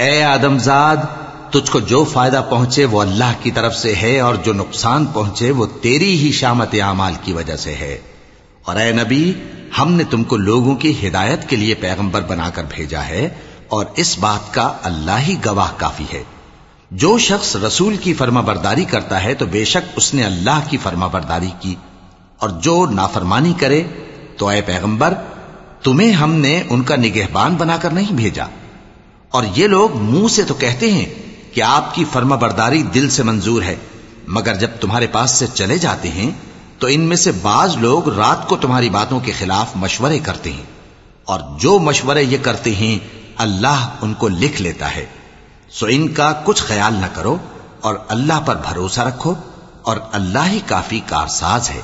ए आदमजाद तुझको जो फायदा पहुंचे वो अल्लाह की तरफ से है और जो नुकसान पहुंचे वो तेरी ही शामत आमाल की वजह से है और ए नबी हमने तुमको लोगों की हिदायत के लिए पैगंबर बनाकर भेजा है और इस बात का अल्लाह ही गवाह काफी है जो शख्स रसूल की फर्माबरदारी करता है तो बेशक उसने अल्लाह की फर्माबरदारी की और जो नाफरमानी करे तो अय पैगंबर, तुम्हें हमने उनका निगहबान बनाकर नहीं भेजा। और ये लोग मुँह से तो कहते हैं कि आपकी फर्माबरदारी दिल से मंजूर है, मगर जब तुम्हारे पास से चले जाते हैं तो इनमें से बाज लोग रात को तुम्हारी बातों के खिलाफ मशवरे करते हैं। और जो मशवरे ये करते हैं, अल्लाह उनको लिख लेता है। सो इनका कुछ ख्याल न करो और अल्लाह पर भरोसा रखो, और अल्लाह ही काफ़ी कारसाज है।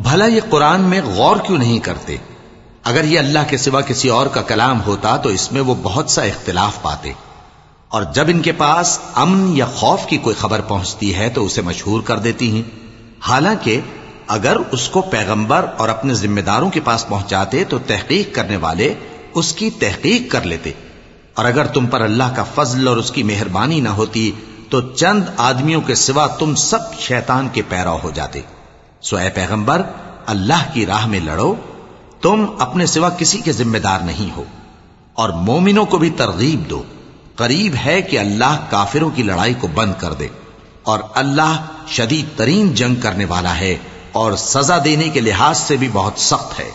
भला ये कुरान में गौर क्यों नहीं करते? अगर ये अल्लाह के सिवा किसी और का कलाम होता तो इसमें वो बहुत सा इख्तिलाफ पाते। और जब इनके पास अमन या खौफ की कोई खबर पहुँचती है तो उसे मशहूर कर देती हैं। हालाँकि, अगर उसको पैगंबर और अपने जिम्मेदारों के पास पहुंचाते तो तहकीक करने वाले उसकी तहकीक कर लेते। और अगर तुम पर अल्लाह का फजल और उसकी मेहरबानी ना होती तो चंद आदमियों के सिवा तुम सब शैतान के पैरा हो जाते। सो ए पैगंबर, अल्लाह की राह में लड़ो, तुम अपने सिवा किसी के जिम्मेदार नहीं हो, और मोमिनों को भी तरगीब दो। करीब है कि अल्लाह काफिरों की लड़ाई को बंद कर दे, और अल्लाह शदीद तरीन जंग करने वाला है, और सजा देने के लिहाज से भी बहुत सख्त है।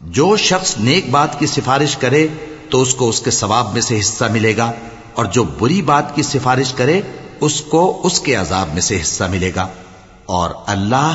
जो शख्स नेक बात की सिफारिश करे तो उसको उसके सवाब में से हिस्सा मिलेगा, और जो बुरी बात की सिफारिश करे, उसको उसके अजाब में से हिस्सा मिलेगा, और अल्लाह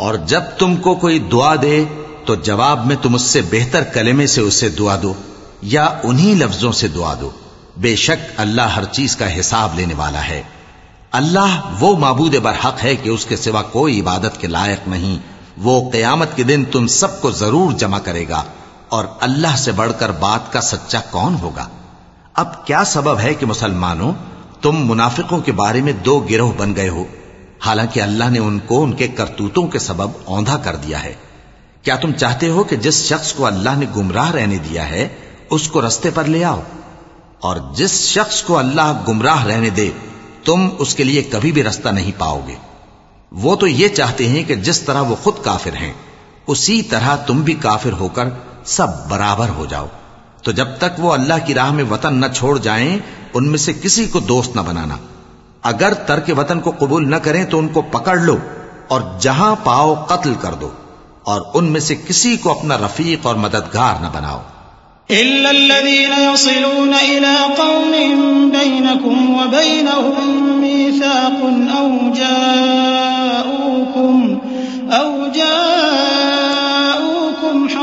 और जब तुमको कोई दुआ दे तो जवाब में तुम उससे बेहतर कलेमे से उसे दुआ दो, या उन्हीं लफ्जों से दुआ दो। बेशक अल्लाह हर चीज़ का हिसाब लेने वाला है। अल्लाह वो मबूद बर हक है कि उसके सिवा कोई इबादत के लायक नहीं। वो कयामत के दिन तुम सबको ज़रूर जमा करेगा, और अल्लाह से बढ़कर बात का सच्चा कौन होगा? अब क्या सबब है कि मुसलमानों, तुम मुनाफिकों के बारे में दो गिरोह बन गए हो? हालाँकि अल्लाह ने उनको, उनके करतूतों के सबब औंधा कर दिया है। क्या तुम चाहते हो कि जिस शख्स को अल्लाह ने गुमराह रहने दिया है, उसको रस्ते पर ले आओ? और जिस शख्स को अल्लाह गुमराह रहने दे, तुम उसके लिए कभी भी रास्ता नहीं पाओगे। वो तो ये चाहते हैं कि जिस तरह वो खुद काफिर हैं, उसी तरह तुम भी काफिर होकर सब बराबर हो जाओ। तो जब तक वो अल्लाह की राह में वतन न छोड़ जाएँ, उनमें से किसी को दोस्त न बनाना। अगर तर्क वतन को कबूल न करें तो उनको पकड़ लो और जहां पाओ कत्ल कर दो और उनमें से किसी को अपना रफीक और मददगार न बनाओ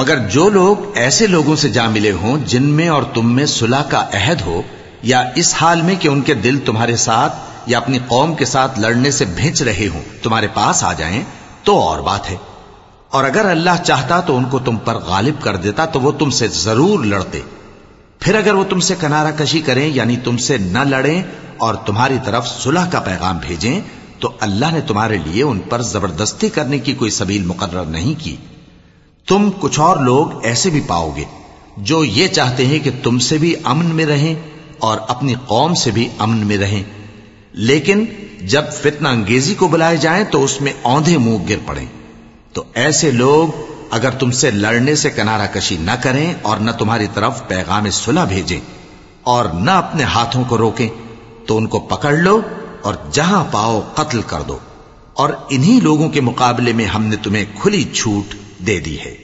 मगर जो लोग ऐसे लोगों से जा मिले हों जिनमें और तुम में सुलह का अहद हो, या इस हाल में कि उनके दिल तुम्हारे साथ या अपनी कौम के साथ लड़ने से भिंच रहे हों, तुम्हारे पास आ जाएँ तो और बात है। और अगर अल्लाह चाहता तो उनको तुम पर गालिब कर देता तो वो तुमसे ज़रूर लड़ते। फिर अगर वो तुमसे कनारा कशी करें, यानी तुमसे न लड़ें और तुम्हारी तरफ़ सुलह का पैगाम भेजें तो अल्लाह ने तुम्हारे लिए उन पर ज़बरदस्ती करने की कोई सबील मुकर्र नहीं की। तुम कुछ और लोग ऐसे भी पाओगे, जो ये चाहते हैं कि तुमसे भी अमन में रहें और अपनी कौम से भी अमन में रहें। लेकिन जब फितना अंगेजी को बुलाए जाएँ तो उसमें औंधे मुँह गिर पड़े। तो ऐसे लोग अगर तुमसे लड़ने से किनारा कशी न करें और न तुम्हारी तरफ़ पैगाम सुलह भेजें और न अपने हाथों को रोकें तो उनको पकड़ लो और जहाँ पाओ कत्ल कर दो। और इन्हीं लोगों के मुकाबले में हमने तुम्हें खुली छूट दे दी है।